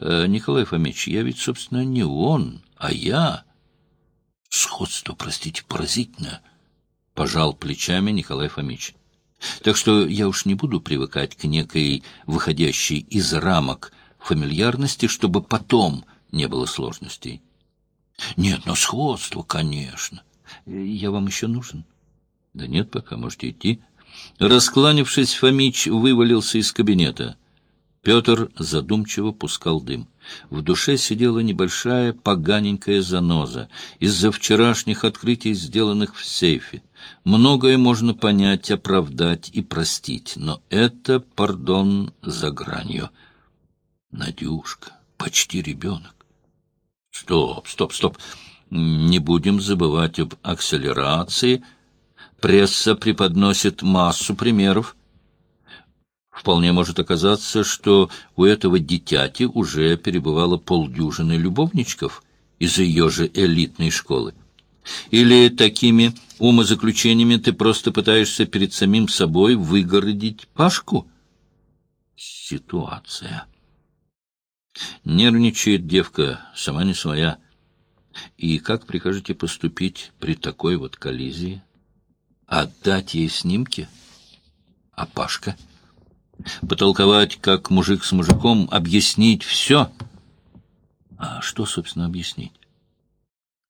Э, Николай Фомич, я ведь, собственно, не он, а я. Сходство, простите, поразительное, — пожал плечами Николай Фомич. Так что я уж не буду привыкать к некой выходящей из рамок фамильярности, чтобы потом не было сложностей. Нет, но сходство, конечно. Я вам еще нужен? Да нет, пока можете идти. Раскланившись, Фомич вывалился из кабинета. Петр задумчиво пускал дым. В душе сидела небольшая поганенькая заноза из-за вчерашних открытий, сделанных в сейфе. Многое можно понять, оправдать и простить, но это, пардон, за гранью. Надюшка, почти ребенок. Стоп, стоп, стоп. Не будем забывать об акселерации. Пресса преподносит массу примеров. Вполне может оказаться, что у этого дитяти уже перебывало полдюжины любовничков из ее же элитной школы. Или такими умозаключениями ты просто пытаешься перед самим собой выгородить Пашку? Ситуация. Нервничает девка, сама не своя. И как прикажете поступить при такой вот коллизии? Отдать ей снимки? А Пашка? — потолковать, как мужик с мужиком, объяснить все. А что, собственно, объяснить?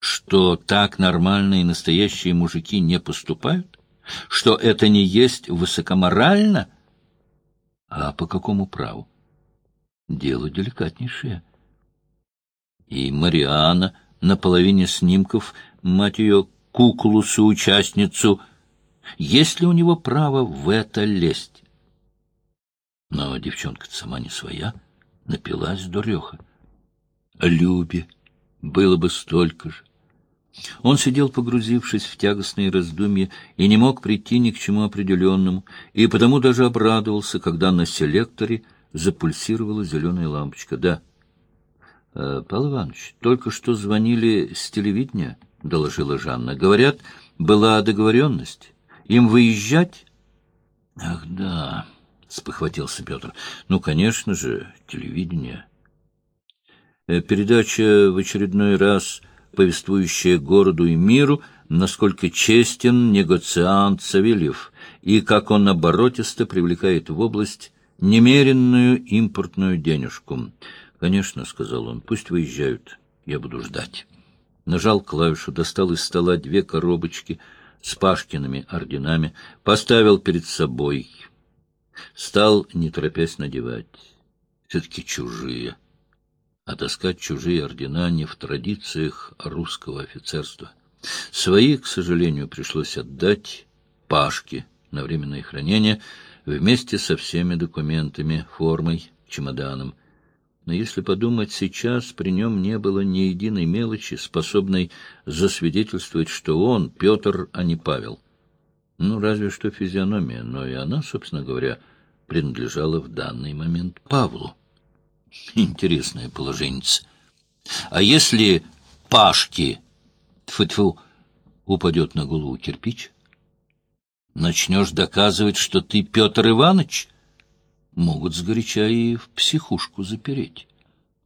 Что так нормальные настоящие мужики не поступают? Что это не есть высокоморально? А по какому праву? Дело деликатнейшее. И Мариана на половине снимков, мать ее, куклу-соучастницу, есть ли у него право в это лезть? Но девчонка-то сама не своя, напилась дуреха. Любе было бы столько же. Он сидел, погрузившись в тягостные раздумья, и не мог прийти ни к чему определенному, и потому даже обрадовался, когда на селекторе запульсировала зеленая лампочка. Да. «Э, — Павел Иванович, только что звонили с телевидения, — доложила Жанна. — Говорят, была договоренность. Им выезжать? — Ах, да... — спохватился Петр. — Ну, конечно же, телевидение. Э, передача в очередной раз, повествующая городу и миру, насколько честен негоциант Савельев, и как он оборотисто привлекает в область немеренную импортную денежку. — Конечно, — сказал он, — пусть выезжают, я буду ждать. Нажал клавишу, достал из стола две коробочки с Пашкиными орденами, поставил перед собой — Стал, не торопясь, надевать. Все-таки чужие. А таскать чужие ордена не в традициях русского офицерства. Свои, к сожалению, пришлось отдать Пашке на временное хранение вместе со всеми документами, формой, чемоданом. Но если подумать, сейчас при нем не было ни единой мелочи, способной засвидетельствовать, что он, Петр, а не Павел. Ну, разве что физиономия, но и она, собственно говоря, принадлежала в данный момент Павлу. Интересное положение. А если Пашки, тьфу-тьфу, упадет на голову кирпич? Начнешь доказывать, что ты Петр Иванович? Могут сгоряча и в психушку запереть.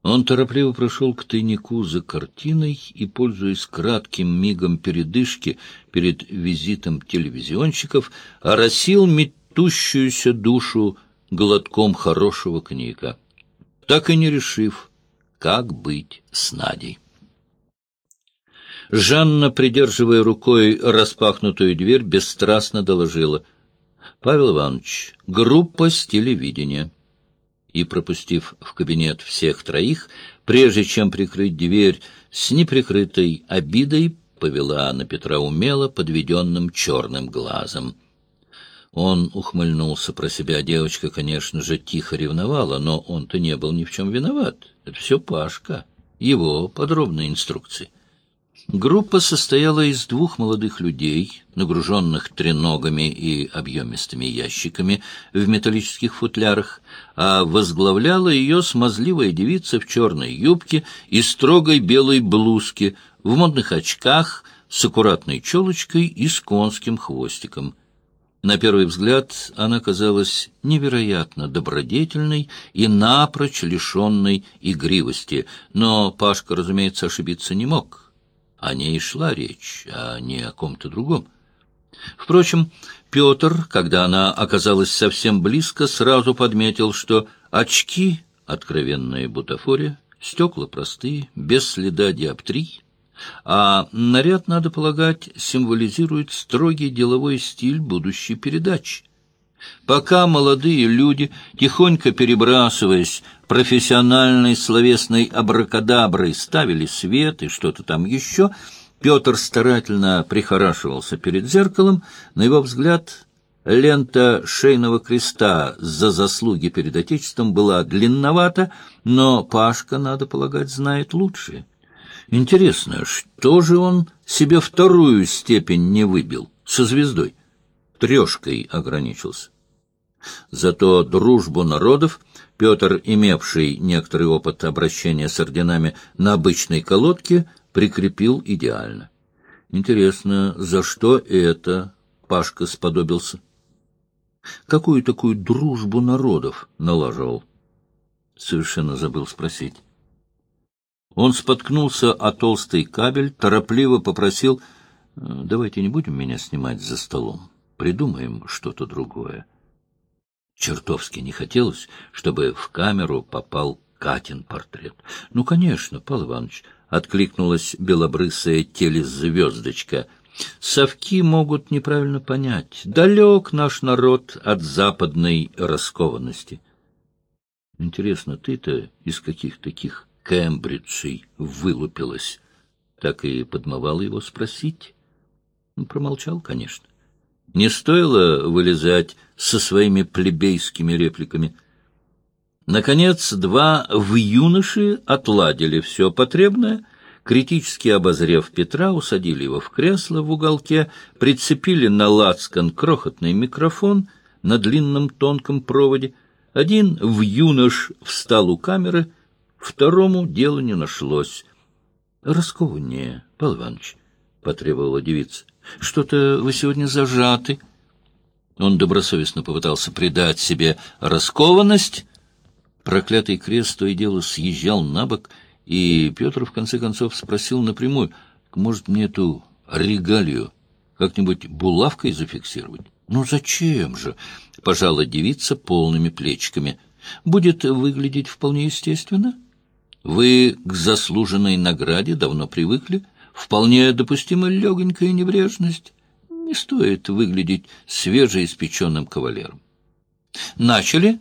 Он торопливо прошел к тайнику за картиной и, пользуясь кратким мигом передышки перед визитом телевизионщиков, оросил метущуюся душу глотком хорошего коньяка, так и не решив, как быть с Надей. Жанна, придерживая рукой распахнутую дверь, бесстрастно доложила. — Павел Иванович, группа с телевидения и, пропустив в кабинет всех троих, прежде чем прикрыть дверь, с неприкрытой обидой повела на Петра умело подведенным черным глазом. Он ухмыльнулся про себя. Девочка, конечно же, тихо ревновала, но он-то не был ни в чем виноват. Это все Пашка, его подробные инструкции. Группа состояла из двух молодых людей, нагруженных треногами и объемистыми ящиками в металлических футлярах, а возглавляла ее смазливая девица в черной юбке и строгой белой блузке, в модных очках, с аккуратной челочкой и с конским хвостиком. На первый взгляд она казалась невероятно добродетельной и напрочь лишенной игривости, но Пашка, разумеется, ошибиться не мог. О ней шла речь, а не о ком-то другом. Впрочем, Петр, когда она оказалась совсем близко, сразу подметил, что очки — откровенная бутафория, стекла простые, без следа диоптрий, а наряд, надо полагать, символизирует строгий деловой стиль будущей передачи. Пока молодые люди, тихонько перебрасываясь профессиональной словесной абракадаброй, ставили свет и что-то там еще, Петр старательно прихорашивался перед зеркалом, на его взгляд Лента шейного креста за заслуги перед Отечеством была длинновата, но Пашка, надо полагать, знает лучше. Интересно, что же он себе вторую степень не выбил со звездой? Трешкой ограничился. Зато дружбу народов Петр, имевший некоторый опыт обращения с орденами на обычной колодке, прикрепил идеально. Интересно, за что это Пашка сподобился? Какую такую дружбу народов налаживал? Совершенно забыл спросить. Он споткнулся о толстый кабель, торопливо попросил, «Давайте не будем меня снимать за столом, придумаем что-то другое». Чертовски не хотелось, чтобы в камеру попал Катин портрет. «Ну, конечно, Павел Иванович», — откликнулась белобрысая телезвездочка — Совки могут неправильно понять. Далек наш народ от западной раскованности. Интересно, ты-то из каких таких кембриджей вылупилась? Так и подмывал его спросить. Ну, промолчал, конечно. Не стоило вылезать со своими плебейскими репликами. Наконец, два в юноши отладили все потребное — критически обозрев Петра, усадили его в кресло в уголке, прицепили на лацкан крохотный микрофон на длинном тонком проводе. Один в юнош встал у камеры, второму дело не нашлось. — Раскованнее, Павел Иванович, — потребовала девица. — Что-то вы сегодня зажаты. Он добросовестно попытался придать себе раскованность. Проклятый крест то и дело съезжал на бок — и Петр, в конце концов, спросил напрямую, может, мне эту регалию как-нибудь булавкой зафиксировать? Ну, зачем же? Пожала девица полными плечиками. Будет выглядеть вполне естественно. Вы к заслуженной награде давно привыкли. Вполне допустима легонькая небрежность. Не стоит выглядеть свежеиспеченным кавалером. Начали?